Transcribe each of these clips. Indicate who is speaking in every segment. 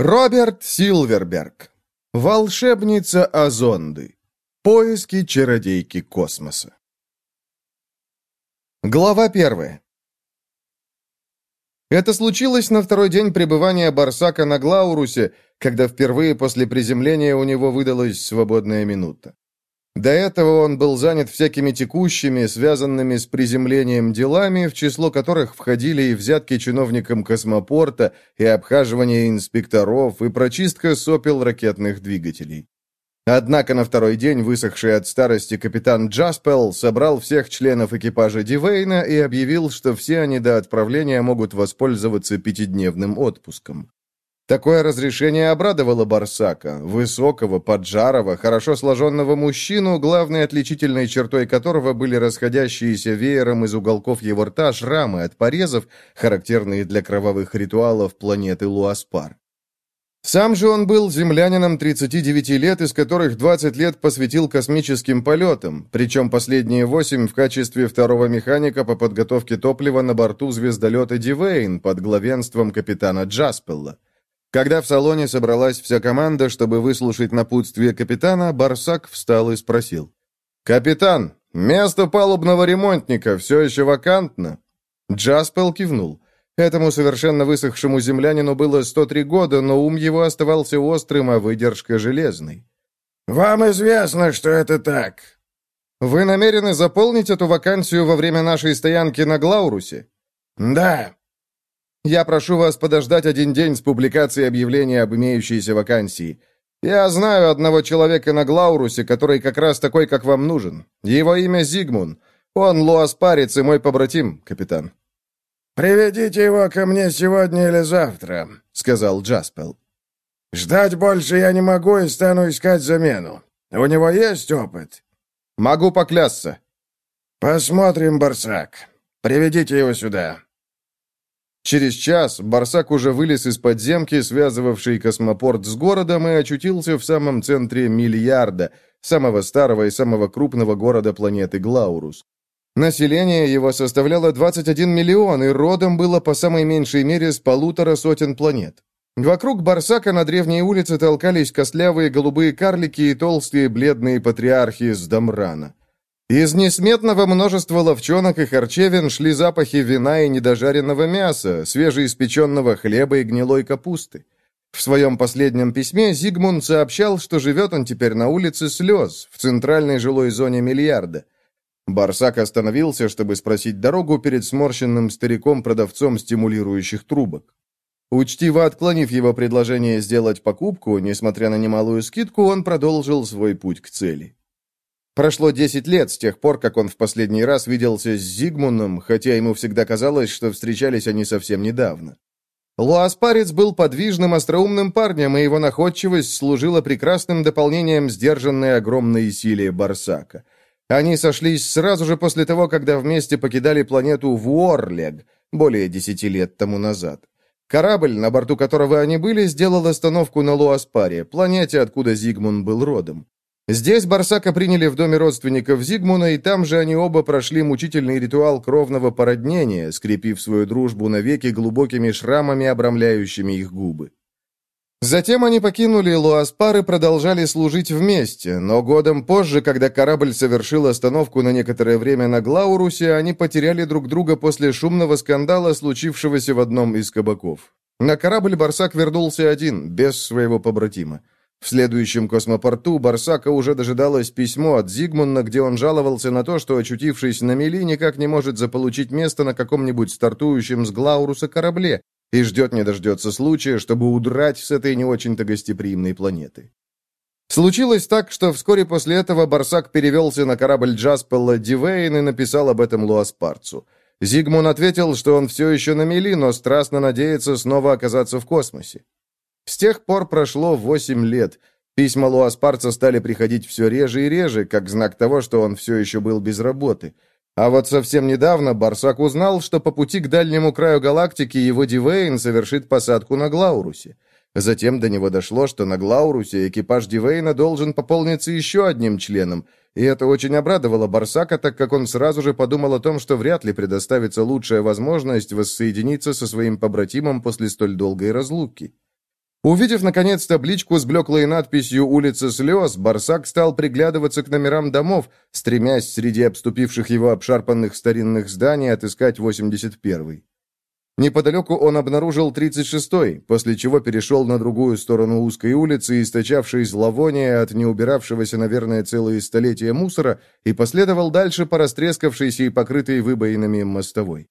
Speaker 1: Роберт Силверберг. Волшебница Азонды. Поиски чародейки космоса. Глава первая. Это случилось на второй день пребывания Барсака на Глаурусе, когда впервые после приземления у него выдалась свободная минута. До этого он был занят всякими текущими, связанными с приземлением делами, в число которых входили и взятки чиновникам космопорта, и обхаживание инспекторов, и прочистка сопел ракетных двигателей. Однако на второй день высохший от старости капитан Джаспел собрал всех членов экипажа Дивейна и объявил, что все они до отправления могут воспользоваться пятидневным отпуском. Такое разрешение обрадовало Барсака, высокого, поджарого, хорошо сложенного мужчину, главной отличительной чертой которого были расходящиеся веером из уголков его рта шрамы от порезов, характерные для кровавых ритуалов планеты Луаспар. Сам же он был землянином 39 лет, из которых 20 лет посвятил космическим полетам, причем последние 8 в качестве второго механика по подготовке топлива на борту звездолета «Дивейн» под главенством капитана Джаспелла. Когда в салоне собралась вся команда, чтобы выслушать напутствие капитана, Барсак встал и спросил. «Капитан, место палубного ремонтника все еще вакантно?» Джаспел кивнул. Этому совершенно высохшему землянину было 103 года, но ум его оставался острым, а выдержка железной.
Speaker 2: «Вам известно, что это так».
Speaker 1: «Вы намерены заполнить эту вакансию во время нашей стоянки на Глаурусе?»
Speaker 2: «Да».
Speaker 1: Я прошу вас подождать один день с публикацией объявления об имеющейся вакансии. Я знаю одного человека на Глаурусе, который как раз такой, как вам нужен. Его имя Зигмун. Он луаспарец и мой побратим, капитан».
Speaker 2: «Приведите его ко мне сегодня или завтра», — сказал Джаспел. «Ждать больше я не могу и стану искать замену. У него есть опыт?»
Speaker 1: «Могу поклясться».
Speaker 2: «Посмотрим, Барсак. Приведите его сюда».
Speaker 1: Через час Барсак уже вылез из подземки, связывавшей космопорт с городом, и очутился в самом центре миллиарда, самого старого и самого крупного города планеты Глаурус. Население его составляло 21 миллион, и родом было по самой меньшей мере с полутора сотен планет. Вокруг Барсака на древней улице толкались костлявые голубые карлики и толстые бледные патриархи с Дамрана. Из несметного множества ловчонок и харчевин шли запахи вина и недожаренного мяса, свежеиспеченного хлеба и гнилой капусты. В своем последнем письме Зигмунд сообщал, что живет он теперь на улице Слез, в центральной жилой зоне Миллиарда. Барсак остановился, чтобы спросить дорогу перед сморщенным стариком-продавцом стимулирующих трубок. Учтиво отклонив его предложение сделать покупку, несмотря на немалую скидку, он продолжил свой путь к цели. Прошло 10 лет с тех пор, как он в последний раз виделся с Зигмундом, хотя ему всегда казалось, что встречались они совсем недавно. Луаспарец был подвижным, остроумным парнем, и его находчивость служила прекрасным дополнением сдержанной огромной силе Барсака. Они сошлись сразу же после того, когда вместе покидали планету Вуорлег, более десяти лет тому назад. Корабль, на борту которого они были, сделал остановку на Луаспаре, планете, откуда Зигмунд был родом. Здесь Барсака приняли в доме родственников Зигмуна, и там же они оба прошли мучительный ритуал кровного породнения, скрепив свою дружбу навеки глубокими шрамами, обрамляющими их губы. Затем они покинули Луаспар и продолжали служить вместе, но годом позже, когда корабль совершил остановку на некоторое время на Глаурусе, они потеряли друг друга после шумного скандала, случившегося в одном из кабаков. На корабль Барсак вернулся один, без своего побратима. В следующем космопорту Барсака уже дожидалось письмо от Зигмунда, где он жаловался на то, что, очутившись на мели, никак не может заполучить место на каком-нибудь стартующем с Глауруса корабле и ждет не дождется случая, чтобы удрать с этой не очень-то гостеприимной планеты. Случилось так, что вскоре после этого Барсак перевелся на корабль Джаспелла Дивейн и написал об этом Луаспарцу. Зигмун ответил, что он все еще на мели, но страстно надеется снова оказаться в космосе. С тех пор прошло восемь лет. Письма Луаспарца стали приходить все реже и реже, как знак того, что он все еще был без работы. А вот совсем недавно Барсак узнал, что по пути к дальнему краю галактики его Дивейн совершит посадку на Глаурусе. Затем до него дошло, что на Глаурусе экипаж Дивейна должен пополниться еще одним членом, и это очень обрадовало Барсака, так как он сразу же подумал о том, что вряд ли предоставится лучшая возможность воссоединиться со своим побратимом после столь долгой разлуки. Увидев, наконец, табличку с блеклой надписью «Улица слез», Барсак стал приглядываться к номерам домов, стремясь среди обступивших его обшарпанных старинных зданий отыскать 81-й. Неподалеку он обнаружил 36-й, после чего перешел на другую сторону узкой улицы, источавшей зловоние от неубиравшегося, наверное, целые столетия мусора, и последовал дальше по растрескавшейся и покрытой выбоинами мостовой.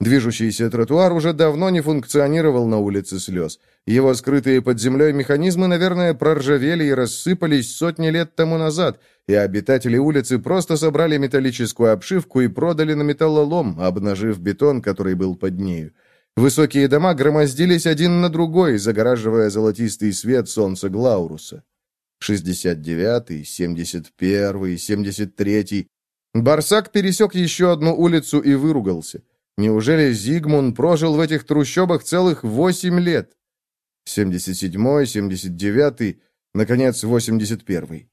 Speaker 1: Движущийся тротуар уже давно не функционировал на улице слез. Его скрытые под землей механизмы, наверное, проржавели и рассыпались сотни лет тому назад, и обитатели улицы просто собрали металлическую обшивку и продали на металлолом, обнажив бетон, который был под нею. Высокие дома громоздились один на другой, загораживая золотистый свет солнца Глауруса. 69-й, 71-й, 73-й. Барсак пересек еще одну улицу и выругался. Неужели Зигмун прожил в этих трущобах целых восемь лет? 77-й, 79-й, наконец, 81-й.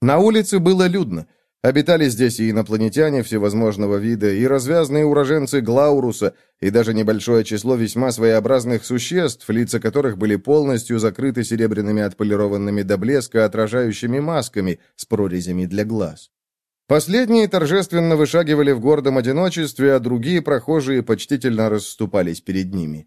Speaker 1: На улице было людно. Обитали здесь и инопланетяне всевозможного вида, и развязные уроженцы Глауруса, и даже небольшое число весьма своеобразных существ, лица которых были полностью закрыты серебряными отполированными до блеска отражающими масками с прорезями для глаз. Последние торжественно вышагивали в гордом одиночестве, а другие прохожие почтительно расступались перед ними.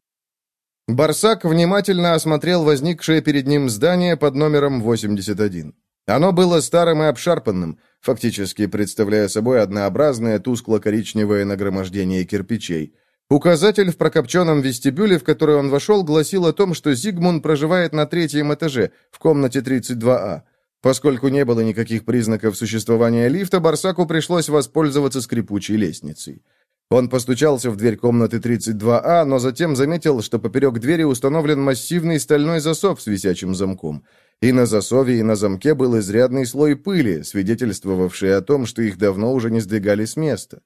Speaker 1: Барсак внимательно осмотрел возникшее перед ним здание под номером 81. Оно было старым и обшарпанным, фактически представляя собой однообразное тускло-коричневое нагромождение кирпичей. Указатель в прокопченном вестибюле, в который он вошел, гласил о том, что Зигмун проживает на третьем этаже, в комнате 32А. Поскольку не было никаких признаков существования лифта, Барсаку пришлось воспользоваться скрипучей лестницей. Он постучался в дверь комнаты 32А, но затем заметил, что поперек двери установлен массивный стальной засов с висячим замком. И на засове, и на замке был изрядный слой пыли, свидетельствовавший о том, что их давно уже не сдвигали с места.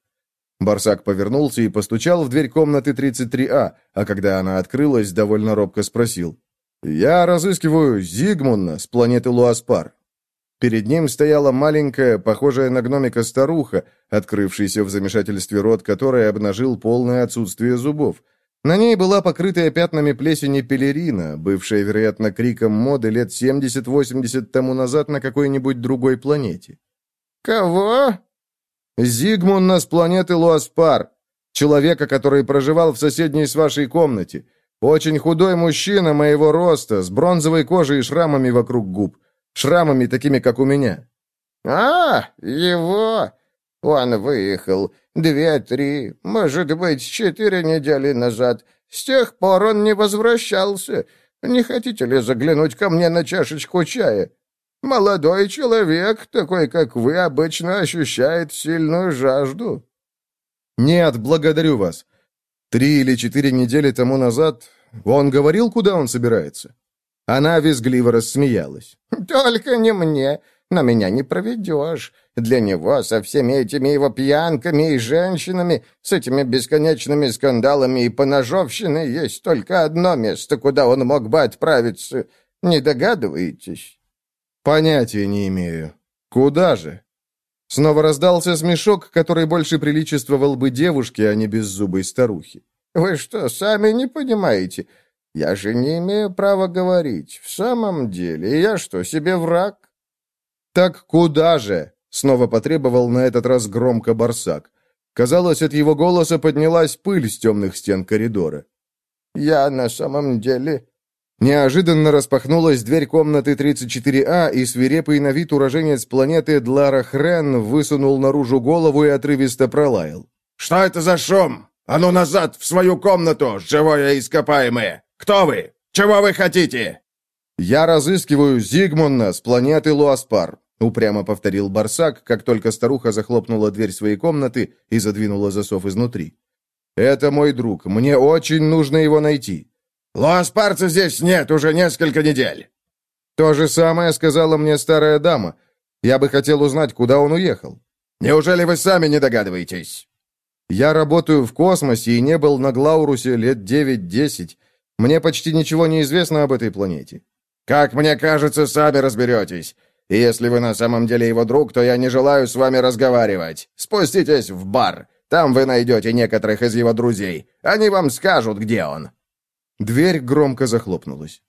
Speaker 1: Барсак повернулся и постучал в дверь комнаты 33А, а когда она открылась, довольно робко спросил. «Я разыскиваю Зигмунна с планеты Луаспар. Перед ним стояла маленькая, похожая на гномика старуха, открывшийся в замешательстве рот которой обнажил полное отсутствие зубов. На ней была покрытая пятнами плесени пелерина, бывшая, вероятно, криком моды лет 70-80 тому назад на какой-нибудь другой планете.
Speaker 2: «Кого?»
Speaker 1: «Зигмунна с планеты Луаспар, человека, который проживал в соседней с вашей комнате. Очень худой мужчина моего роста, с бронзовой кожей и шрамами вокруг губ. Шрамами такими, как у меня».
Speaker 2: «А, его! Он выехал две-три, может быть, четыре недели назад. С тех пор он не возвращался. Не хотите ли заглянуть ко мне на чашечку чая? Молодой человек, такой как вы, обычно ощущает сильную жажду».
Speaker 1: «Нет, благодарю вас. Три или четыре недели тому назад он говорил, куда он собирается?» Она визгливо рассмеялась.
Speaker 2: «Только не мне. Но меня не проведешь. Для него со всеми этими его пьянками и женщинами, с этими бесконечными скандалами и поножовщиной есть только одно место, куда он мог бы отправиться. Не догадываетесь?»
Speaker 1: «Понятия не имею. Куда же?» Снова раздался смешок, который больше приличествовал бы девушке, а не беззубой старухе.
Speaker 2: «Вы что, сами не понимаете? Я же не имею права говорить. В самом деле, я что, себе враг?
Speaker 1: Так куда же? Снова потребовал на этот раз громко Барсак. Казалось, от его голоса поднялась пыль с темных стен коридора.
Speaker 2: Я на самом деле...
Speaker 1: Неожиданно распахнулась дверь комнаты 34А, и свирепый на вид уроженец планеты Длара Хрен высунул наружу голову и отрывисто пролаял.
Speaker 2: «Что это за шум? А ну назад, в свою комнату, живое ископаемое!» Кто вы? Чего вы хотите?»
Speaker 1: «Я разыскиваю Зигмунна с планеты Луаспар», — упрямо повторил Барсак, как только старуха захлопнула дверь своей комнаты и задвинула засов изнутри. «Это мой друг. Мне очень нужно его найти».
Speaker 2: «Луаспарца здесь нет уже несколько недель».
Speaker 1: «То же самое сказала мне старая дама. Я бы хотел узнать, куда он уехал».
Speaker 2: «Неужели вы сами не догадываетесь?»
Speaker 1: «Я работаю в космосе и не был на Глаурусе лет девять-десять. Мне почти ничего не известно об этой планете».
Speaker 2: «Как мне кажется, сами разберетесь. И если вы на самом деле его друг, то я не желаю с вами разговаривать. Спуститесь в бар. Там вы найдете некоторых из его друзей. Они вам скажут, где он».
Speaker 1: Дверь громко захлопнулась.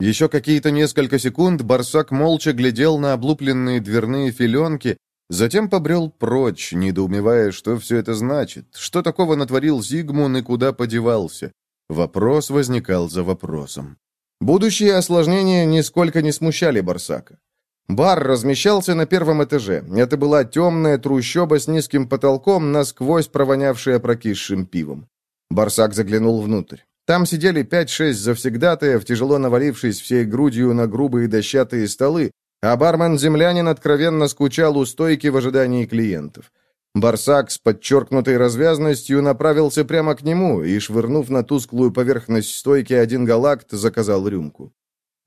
Speaker 1: Еще какие-то несколько секунд Барсак молча глядел на облупленные дверные филенки, затем побрел прочь, недоумевая, что все это значит, что такого натворил Зигмун и куда подевался. Вопрос возникал за вопросом. Будущие осложнения нисколько не смущали Барсака. Бар размещался на первом этаже. Это была темная трущоба с низким потолком, насквозь провонявшая прокисшим пивом. Барсак заглянул внутрь. Там сидели пять-шесть завсегдатаев, тяжело навалившись всей грудью на грубые дощатые столы, а бармен-землянин откровенно скучал у стойки в ожидании клиентов. Барсак с подчеркнутой развязностью направился прямо к нему и, швырнув на тусклую поверхность стойки один галакт, заказал рюмку.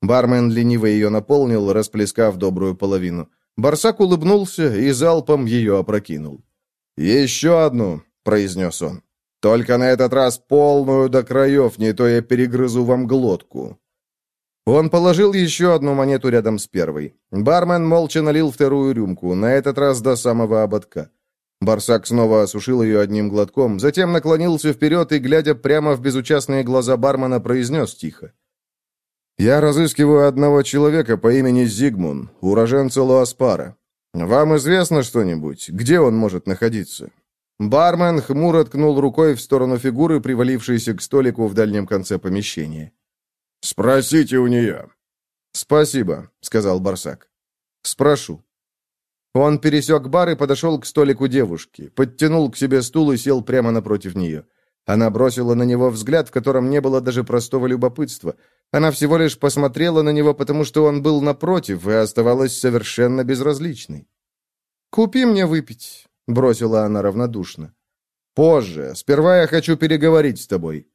Speaker 1: Бармен лениво ее наполнил, расплескав добрую половину. Барсак улыбнулся и залпом ее опрокинул. «Еще одну», — произнес он. «Только на этот раз полную до краев, не то я перегрызу вам глотку». Он положил еще одну монету рядом с первой. Бармен молча налил вторую рюмку, на этот раз до самого ободка. Барсак снова осушил ее одним глотком, затем наклонился вперед и, глядя прямо в безучастные глаза бармена, произнес тихо. «Я разыскиваю одного человека по имени Зигмун, уроженца Луаспара. Вам известно что-нибудь? Где он может находиться?» Бармен хмуро ткнул рукой в сторону фигуры, привалившейся к столику в дальнем конце помещения. «Спросите у нее». «Спасибо», — сказал Барсак. «Спрошу». Он пересек бар и подошел к столику девушки, подтянул к себе стул и сел прямо напротив нее. Она бросила на него взгляд, в котором не было даже простого любопытства. Она всего лишь посмотрела на него, потому что он был напротив, и оставалась совершенно безразличной. «Купи мне выпить», — бросила она равнодушно. «Позже. Сперва я хочу переговорить с тобой».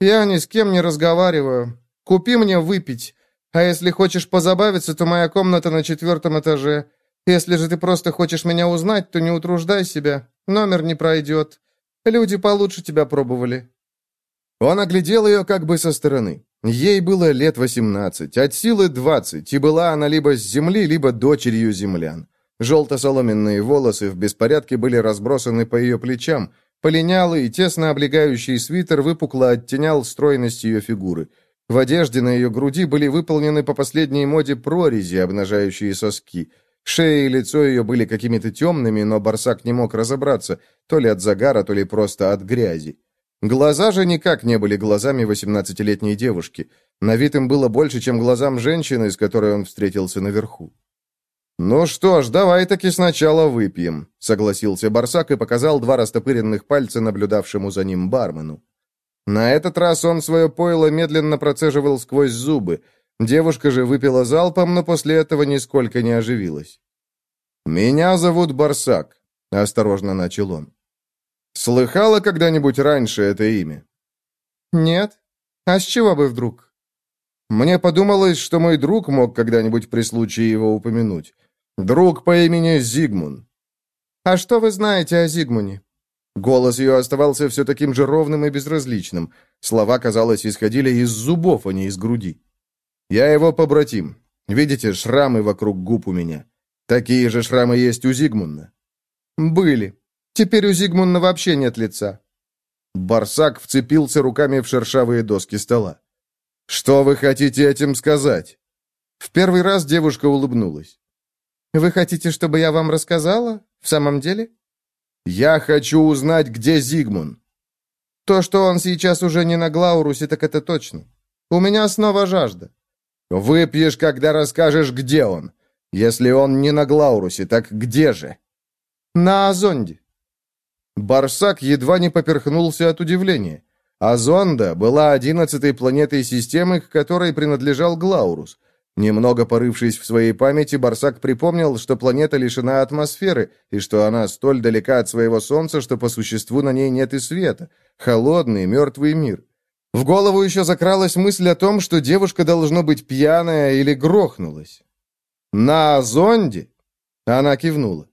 Speaker 1: «Я ни с кем не разговариваю. Купи мне выпить. А если хочешь позабавиться, то моя комната на четвертом этаже. Если же ты просто хочешь меня узнать, то не утруждай себя. Номер не пройдет. Люди получше тебя пробовали». Он оглядел ее как бы со стороны. Ей было лет восемнадцать, от силы двадцать, и была она либо с земли, либо дочерью землян. Желто-соломенные волосы в беспорядке были разбросаны по ее плечам, полинялый и тесно облегающий свитер выпукло оттенял стройность ее фигуры. В одежде на ее груди были выполнены по последней моде прорези, обнажающие соски. Шея и лицо ее были какими-то темными, но Барсак не мог разобраться, то ли от загара, то ли просто от грязи. Глаза же никак не были глазами восемнадцатилетней девушки. На вид им было больше, чем глазам женщины, с которой он встретился наверху. «Ну что ж, давай-таки сначала выпьем», — согласился Барсак и показал два растопыренных пальца наблюдавшему за ним бармену. На этот раз он свое пойло медленно процеживал сквозь зубы. Девушка же выпила залпом, но после этого нисколько не оживилась. «Меня зовут Барсак», — осторожно начал он. Слыхала когда-нибудь раньше это имя? Нет. А с чего бы вдруг? Мне подумалось, что мой друг мог когда-нибудь при случае его упомянуть. Друг по имени Зигмун. А что вы знаете о Зигмуне? Голос ее оставался все таким же ровным и безразличным. Слова, казалось, исходили из зубов, а не из груди. Я его побратим. Видите, шрамы вокруг губ у меня. Такие же шрамы есть у Зигмунна. Были. Теперь у Зигмунда вообще нет лица». Барсак вцепился руками в шершавые доски стола. «Что вы хотите этим сказать?» В первый раз девушка улыбнулась. «Вы хотите, чтобы я вам рассказала? В самом деле?» «Я хочу узнать, где Зигмун». «То, что он сейчас уже не на Глаурусе, так это точно. У меня снова жажда». «Выпьешь, когда расскажешь, где он. Если он не на Глаурусе, так где же?» «На Азонде». Барсак едва не поперхнулся от удивления. Азонда была одиннадцатой планетой системы, к которой принадлежал Глаурус. Немного порывшись в своей памяти, Барсак припомнил, что планета лишена атмосферы, и что она столь далека от своего Солнца, что по существу на ней нет и света. Холодный, мертвый мир. В голову еще закралась мысль о том, что девушка должно быть пьяная или грохнулась. «На зонде?» Она кивнула.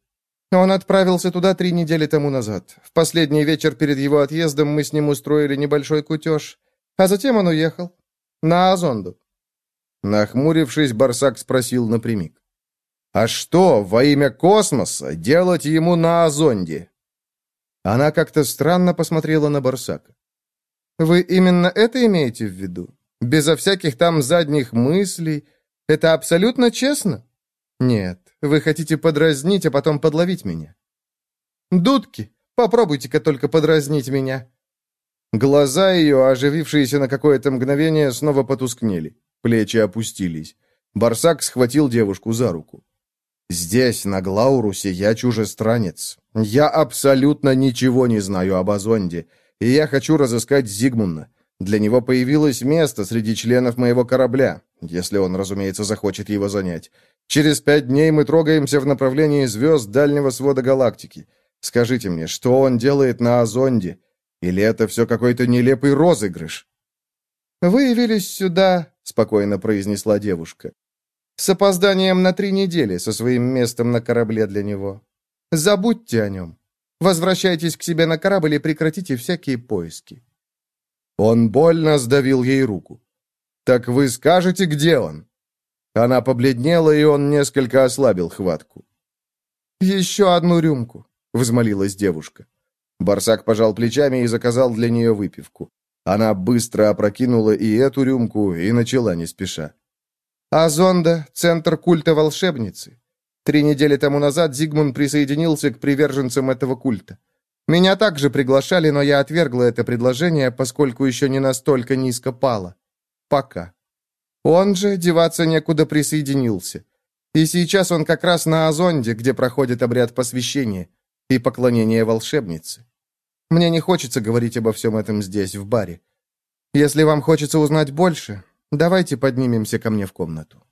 Speaker 1: Он отправился туда три недели тому назад. В последний вечер перед его отъездом мы с ним устроили небольшой кутеж, а затем он уехал. На Азонду. Нахмурившись, Барсак спросил напрямик. «А что, во имя космоса, делать ему на Азонде?» Она как-то странно посмотрела на Барсака. «Вы именно это имеете в виду? Безо всяких там задних мыслей. Это абсолютно честно? Нет, вы хотите подразнить, а потом подловить меня. Дудки, попробуйте-ка только подразнить меня. Глаза ее, оживившиеся на какое-то мгновение, снова потускнели. Плечи опустились. Барсак схватил девушку за руку. «Здесь, на Глаурусе, я чужестранец. Я абсолютно ничего не знаю об Азонде, и я хочу разыскать Зигмунда. Для него появилось место среди членов моего корабля, если он, разумеется, захочет его занять. Через пять дней мы трогаемся в направлении звезд дальнего свода галактики. Скажите мне, что он делает на Азонде? Или это все какой-то нелепый розыгрыш?» «Вы явились сюда», — спокойно произнесла девушка. «С опозданием на три недели со своим местом на корабле для него. Забудьте о нем. Возвращайтесь к себе на корабль и прекратите всякие поиски». Он больно сдавил ей руку. «Так вы скажете, где он?» Она побледнела, и он несколько ослабил хватку. «Еще одну рюмку», — взмолилась девушка. Барсак пожал плечами и заказал для нее выпивку. Она быстро опрокинула и эту рюмку и начала не спеша. «Азонда — центр культа волшебницы. Три недели тому назад Зигмун присоединился к приверженцам этого культа. Меня также приглашали, но я отвергла это предложение, поскольку еще не настолько низко пала. Пока. Он же, деваться некуда, присоединился. И сейчас он как раз на Азонде, где проходит обряд посвящения и поклонения волшебнице. Мне не хочется говорить обо всем этом здесь, в баре. Если вам хочется узнать больше, давайте поднимемся ко мне в комнату.